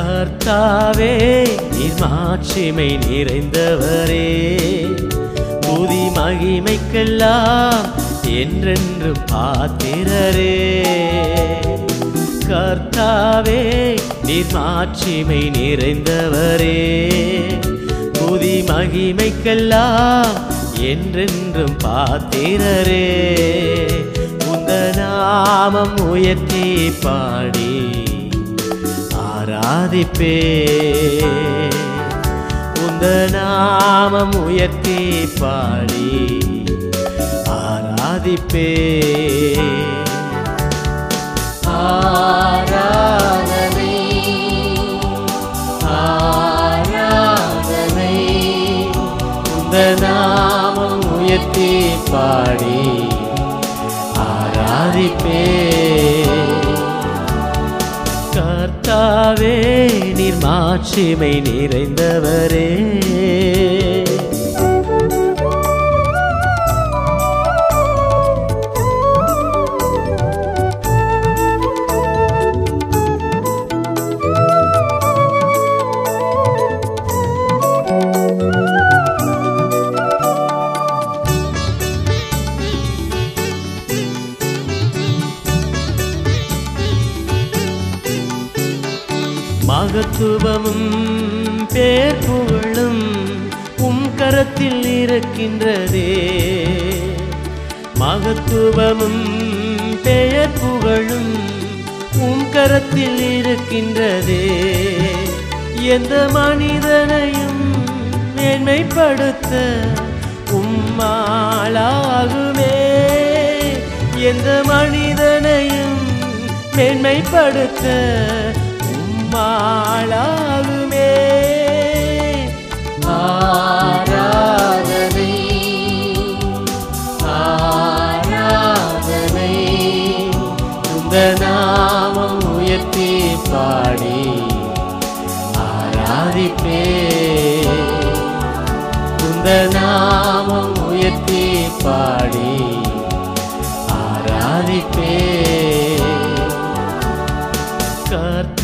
கர்த்தாவே நீர் மாட்சிமை நிறைந்தவரே. புதி மகிமைக்கெல்லாம் என்றென்று பாத்திரரே. கர்த்தாவே நீர் மாட்சிமை நிறைந்தவரே. புதி மகிமைக்கெல்லாம் என்றென்றும் பாத்திரரே. உந்த நாமம் உயர்த்தி பாடி ஆராதிப்பே உந்த நாமம் உயர்த்தி பாடி ஆராதிப்பே. ஆராதனை ஆராதனை. உந்த நாமம் உயர்த்தி பாடி ஆராதிப்பே. கர்த்தாவே நீர் மாட்சிமை நிறைந்தவரே. மகத்துவமும் பேர் புகழும் உம் கரத்தில் இருக்கின்றதே. மகத்துவமும் பெயர் புகழும் உம் கரத்தில் இருக்கின்றதே. எந்த மனிதனையும் மேன்மைப்படுத்த உம்மாளாகுமே எந்த மனிதனையும் மேன்மைப்படுத்த உம்மாளாகுமே ஆராதனை ஆராதனை இந்த நாமம் உயர்த்தி பாடி ஆராதிப்பே. இந்த நாமம் உயர்த்தி பாடி ஆராதிப்பே.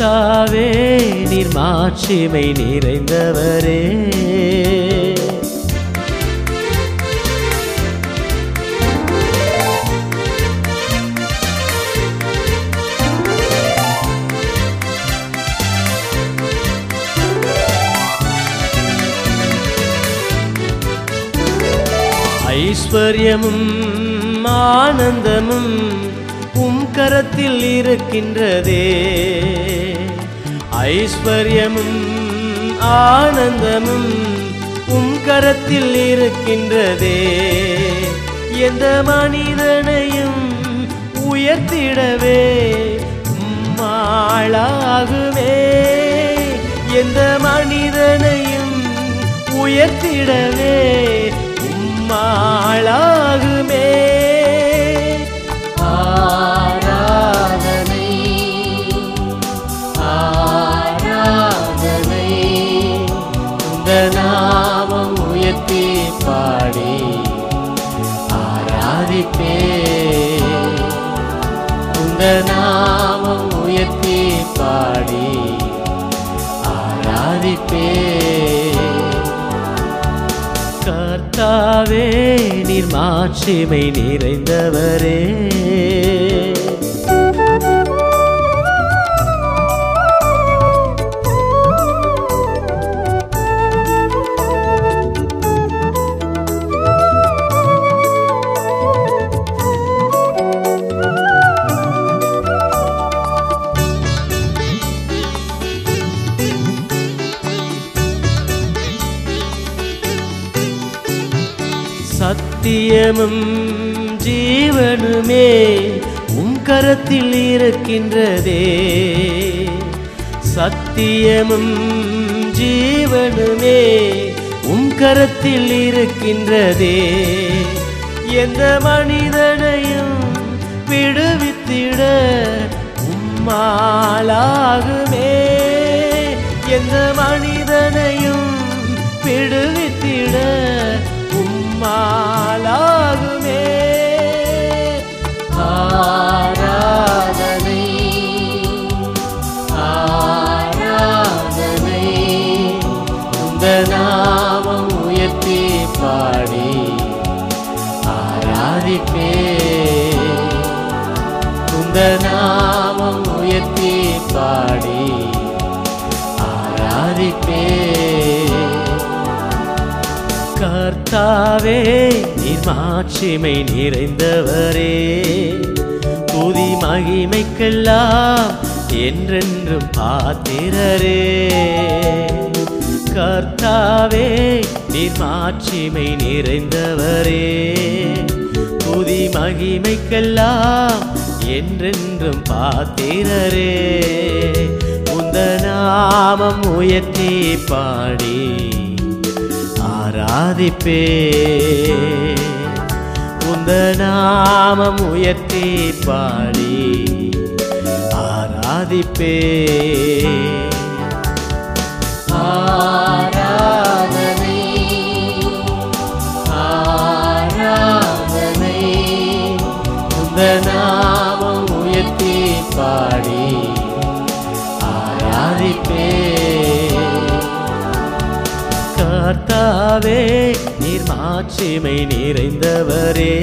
கர்த்தாவே நீர் மாட்சிமை நிறைந்தவரே. ஐஸ்வர்யமும் ஆனந்தமும் உம் கரத்தில் இருக்கின்றதே. ஐஸ்வர்யமும் ஆனந்தமும் உம் கரத்தில் இருக்கின்றதே. எந்த மனிதனையும் உயர்த்திடவே உம்மாளாகுமே எந்த மனிதனையும் உயர்த்திடவே மாளாகுமே. இந்த நாமம் உயர்த்தி பாடி ஆராதிப்பே. கர்த்தாவே நீர் மாட்சிமை நிறைந்தவரே. சத்தியமும் ஜீவனுமே உம் கரத்தில் இருக்கின்றதே. சத்தியமும் ஜீவனுமே உம் கரத்தில் இருக்கின்றதே. எந்த மனிதனையும் விடுவித்திட உம்மாலாகுமே. எந்த மனிதனையும் விடுவித்திட உந்த நாமம் உயர்த்தி பாடி ஆராதிப்பே. கர்த்தாவே நீர் மாட்சிமை நிறைந்தவரே. புதி மகிமைக்கெல்லாம் என்றென்றும் பாத்திரரே. கர்த்தாவே நீர் மாட்சிமை நிறைந்தவரே. புதி மகிமைக்கெல்லாம் என்றென்றும் பாத்திரரே உந்த நாமம் உயர்த்தி பாடி ஆராதிப்பே. உந்த நாமம் உயர்த்தி பாடி ஆராதிப்பே. ஆராதிப்பே கர்த்தாவே நீர் மாட்சிமை நிறைந்தவரே.